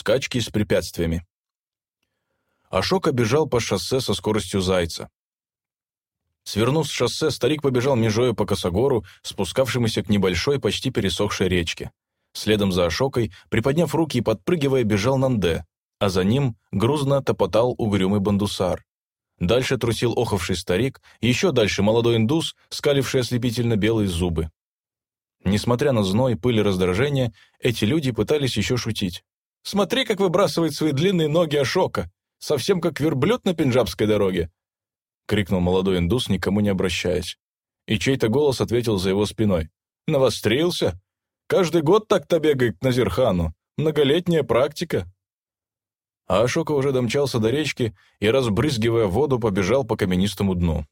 Скачки с препятствиями. Ашока бежал по шоссе со скоростью зайца. Свернув с шоссе, старик побежал межою по косогору, спускавшемуся к небольшой, почти пересохшей речке. Следом за Ашокой, приподняв руки и подпрыгивая, бежал Нанде, а за ним грузно топотал угрюмый бандусар. Дальше трусил охавший старик, еще дальше молодой индус, скаливший ослепительно белые зубы. Несмотря на зной, пыль и раздражение, эти люди пытались еще шутить. «Смотри, как выбрасывает свои длинные ноги Ашока! Совсем как верблюд на пенджабской дороге!» — крикнул молодой индус, никому не обращаясь. И чей-то голос ответил за его спиной. «Навострился? Каждый год так-то бегает к Назирхану. Многолетняя практика». А Ашока уже домчался до речки и, разбрызгивая воду, побежал по каменистому дну.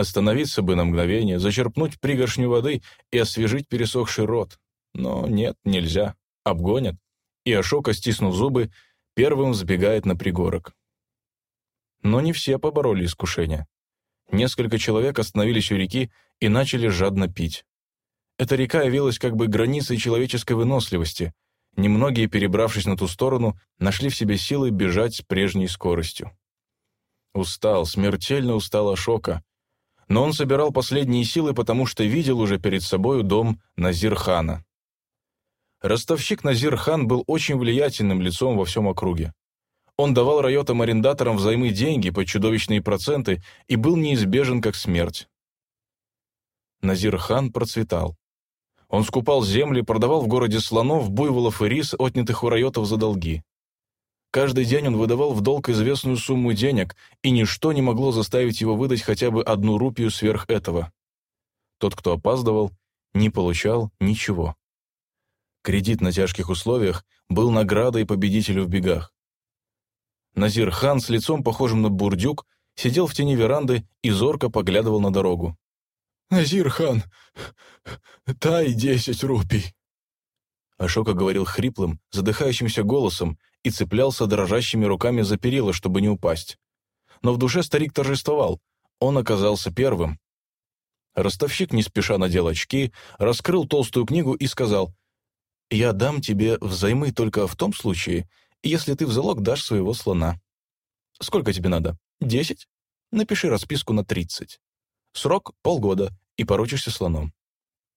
Остановиться бы на мгновение, зачерпнуть пригоршню воды и освежить пересохший рот. Но нет, нельзя. Обгонят. И Ашока, стиснув зубы, первым сбегает на пригорок. Но не все побороли искушение. Несколько человек остановились у реки и начали жадно пить. Эта река явилась как бы границей человеческой выносливости. Немногие, перебравшись на ту сторону, нашли в себе силы бежать с прежней скоростью. Устал, смертельно устал Ашока, но он собирал последние силы, потому что видел уже перед собою дом Назир-хана. Ростовщик Назир-хан был очень влиятельным лицом во всем округе. Он давал райотам-арендаторам взаймы деньги по чудовищные проценты и был неизбежен как смерть. Назир-хан процветал. Он скупал земли, продавал в городе слонов, буйволов и рис, отнятых у райотов за долги. Каждый день он выдавал в долг известную сумму денег, и ничто не могло заставить его выдать хотя бы одну рупию сверх этого. Тот, кто опаздывал, не получал ничего. Кредит на тяжких условиях был наградой победителю в бегах. Назир хан с лицом, похожим на бурдюк, сидел в тени веранды и зорко поглядывал на дорогу. «Назир хан, дай десять рупий!» Ашока говорил хриплым, задыхающимся голосом, и цеплялся дрожащими руками за перила, чтобы не упасть. Но в душе старик торжествовал. Он оказался первым. Ростовщик не спеша надел очки, раскрыл толстую книгу и сказал, «Я дам тебе взаймы только в том случае, если ты в залог дашь своего слона. Сколько тебе надо? Десять? Напиши расписку на тридцать. Срок — полгода, и поручишься слоном».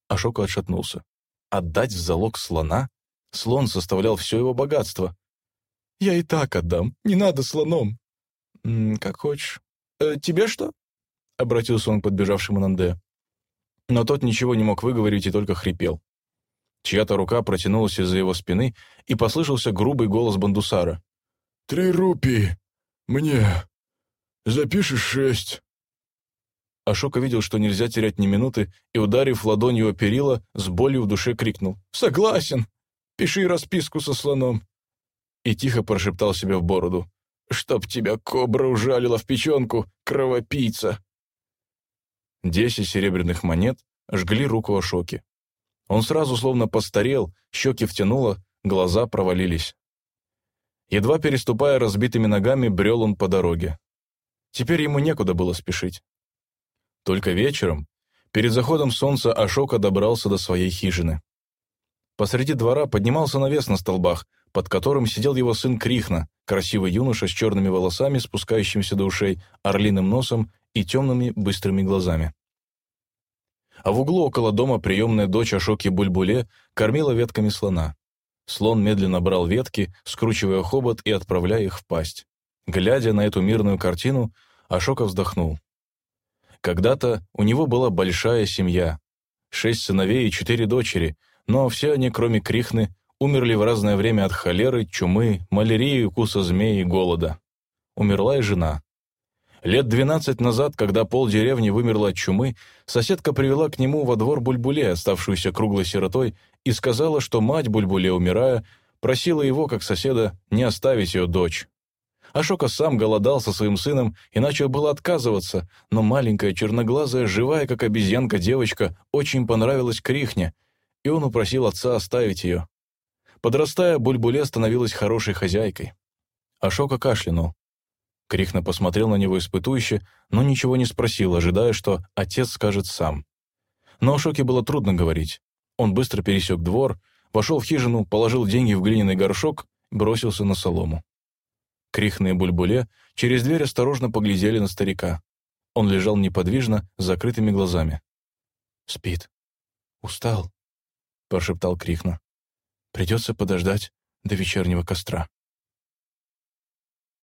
Ашока отшатнулся. «Отдать в залог слона? Слон составлял все его богатство. Я и так отдам. Не надо слоном». «Как хочешь. Э, тебе что?» — обратился он к подбежавшему Нанде. Но тот ничего не мог выговорить и только хрипел. Чья-то рука протянулась из-за его спины, и послышался грубый голос Бандусара. «Три рупии. Мне. Запишешь шесть». Ашока видел, что нельзя терять ни минуты, и, ударив ладонью о перила, с болью в душе крикнул. «Согласен! Пиши расписку со слоном!» и тихо прошептал себе в бороду. «Чтоб тебя кобра ужалила в печенку, кровопийца!» Десять серебряных монет жгли руку Ашоки. Он сразу словно постарел, щеки втянуло, глаза провалились. Едва переступая разбитыми ногами, брел он по дороге. Теперь ему некуда было спешить. Только вечером, перед заходом солнца, Ашока добрался до своей хижины. Посреди двора поднимался навес на столбах, под которым сидел его сын Крихна, красивый юноша с черными волосами, спускающимися до ушей, орлиным носом и темными быстрыми глазами. А в углу около дома приемная дочь Ашоки Бульбуле кормила ветками слона. Слон медленно брал ветки, скручивая хобот и отправляя их в пасть. Глядя на эту мирную картину, Ашока вздохнул. Когда-то у него была большая семья. Шесть сыновей и четыре дочери, но все они, кроме Крихны, умерли в разное время от холеры, чумы, малярии, укуса змеи и голода. Умерла и жена. Лет двенадцать назад, когда пол деревни вымерла от чумы, соседка привела к нему во двор Бульбуле, оставшуюся круглой сиротой, и сказала, что мать Бульбуле, умирая, просила его, как соседа, не оставить ее дочь. Ашока сам голодал со своим сыном и начал было отказываться, но маленькая, черноглазая, живая, как обезьянка девочка, очень понравилась Крихне, и он упросил отца оставить ее. Подрастая, Бульбуле становилась хорошей хозяйкой. Ашока кашлянул. Крихна посмотрел на него испытующе, но ничего не спросил, ожидая, что отец скажет сам. Но о шоке было трудно говорить. Он быстро пересек двор, вошел в хижину, положил деньги в глиняный горшок, бросился на солому. Крихна и Бульбуле через дверь осторожно поглядели на старика. Он лежал неподвижно, с закрытыми глазами. «Спит. Устал», — прошептал Крихна. «Придется подождать до вечернего костра».